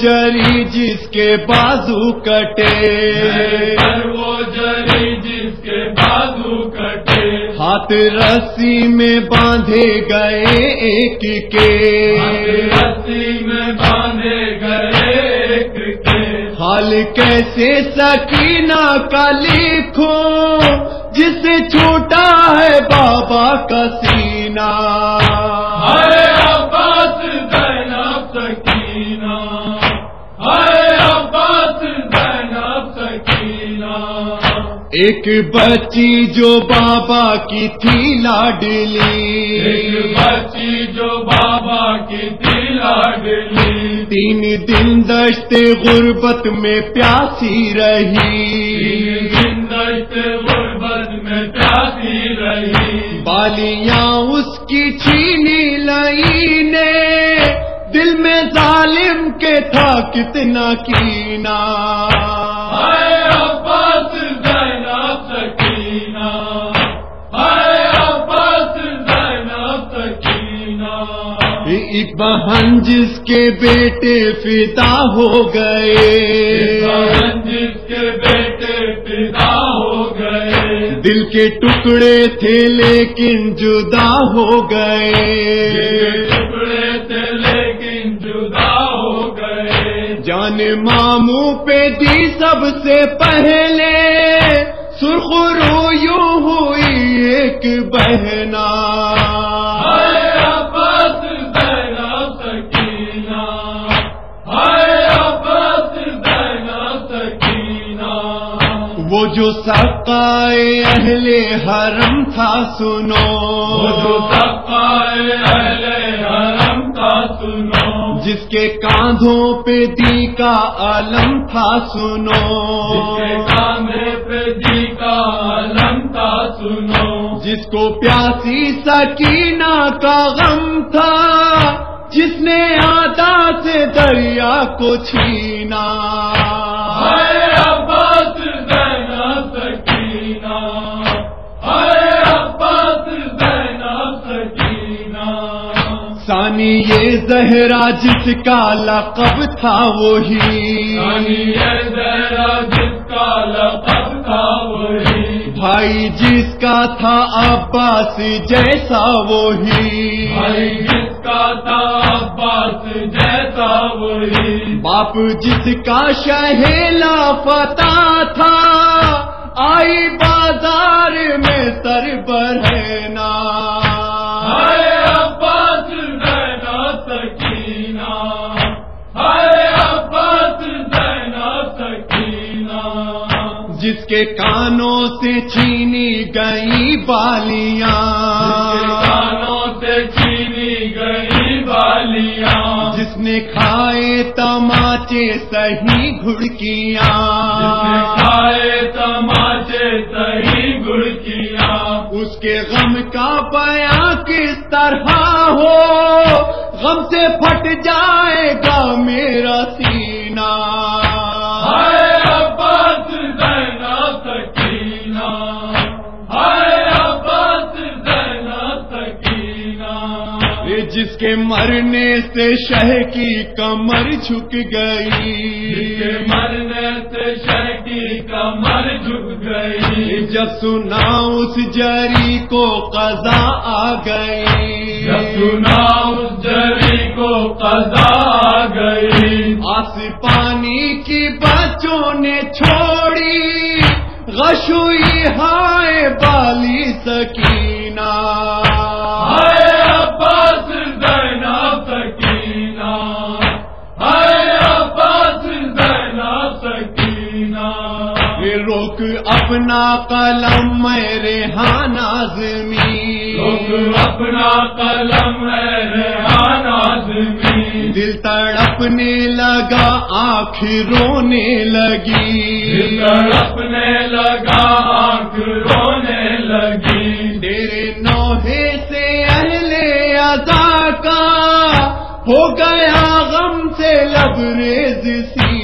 جری جس کے بازو کٹے۔ پر وہ جری جس کے بازو کٹے۔ ہاتھ رسی میں باندھے گئے ایک کے۔ رسی میں باندھے گئے ایک کے۔ حال کیسے سکینہ کا لکھو جس سے چھوٹا ہے بابا کا سینہ۔ ایک بچی جو بابا کی تھی ایک لاڈلی بچی جو بابا کی تھی لاڈلی۔ تین دن دشت غربت میں پیاسی رہی۔ زندگی غربت میں پیاسی رہی۔ بالیاں اس کی چھینی لئی نے۔ دل میں ظالم کے تھا کتنا کینا۔ بہن جس کے بیٹے فدا ہو گئے۔ بہن جس کے بیٹے پیدا ہو گئے۔ دل کے ٹکڑے تھے لیکن جدا ہو گئے۔ ٹکڑے تھے لیکن جدا ہو گئے۔ جان ماموں پہ دی سب سے پہلے سرخ رو یوں ہوئی ایک بہنا۔ وہ جو سقائے اہل حرم تھا سنو۔ وہ جو سقائے اہل حرم کا سنو۔ جس کے کاندھوں پہ دی کا علم تھا سنو۔ جس کے کاندھے پہ جی کا علم کا سنو۔ جس کو پیاسی سکینہ کا غم تھا جس نے آدھا سے دریا کو چھینا۔ ثانی یہ زہرا جس کا لقب تھا وہی۔ زہرا جس کا لقب تھا وہی۔ بھائی جس کا تھا عباس جیسا وہی۔ بھائی جس کا تھا عباس جیسا وہی۔ باپ جس کا شہلا پتا سر ہائے عباس زینب سکینہ۔ عباس جس کے کانوں سے چھینی گئی بالیاں۔ کانوں سے چھینی گئی بالیاں۔ نے کھائے تماچے سہی گھڑکیاں۔ کھائے تماچے صحیح گڑکیاں اس کے غم کا بیاں کس طرح ہو؟ غم سے پھٹ جائے گا میرا سینہ۔ سکینہ۔ جس کے مرنے سے شہ کی کمر جھک کے گئی مرنے سے شہ کی کمر جھک گئی۔ جب سنا اس جری کو قضا آ گئی۔ جب سنا اس جری کو قضا آ گئی۔ آس پانی کی بچوں نے چھوڑی غشوئی ہائے بالی سکینہ۔ اپنا قلم میرے ہاں نازمی۔ اپنا قلم ہے ریحان آدمی دل تڑپنے لگا آنکھ رونے لگی۔ تڑپنے لگا آنکھ رونے لگی۔ تیرے نوحے سے اہل ازا کا ہو گیا غم سے لبریز سی۔